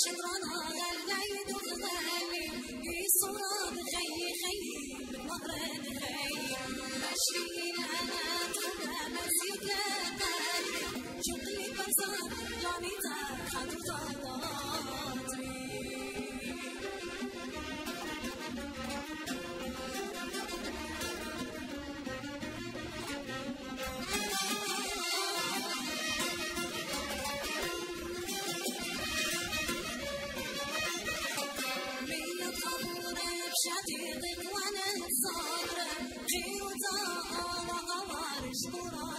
الشطرة لا يدخل في صورة خي خي بالنهر خي ماشيين على طول مسيك قلبي شغلي برصة جاني خاطر طلاتي من الخمر بشديد وانا صابرة غير وطاقة وغوارش تراب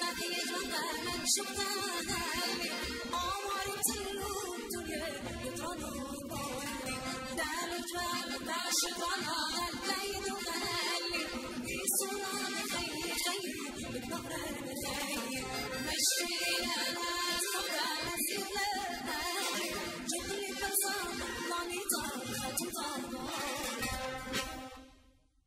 بقيت وقالا شفتها عيني عمري تلوم دنيا يطرنوا ضوالي دالت فعلت عشت على الليل وغالي في صورة خير خير بالنهر المخيل مشي إلى ناس وقالا سيلا جبلي بصر ضمي طار خطوط ضوالي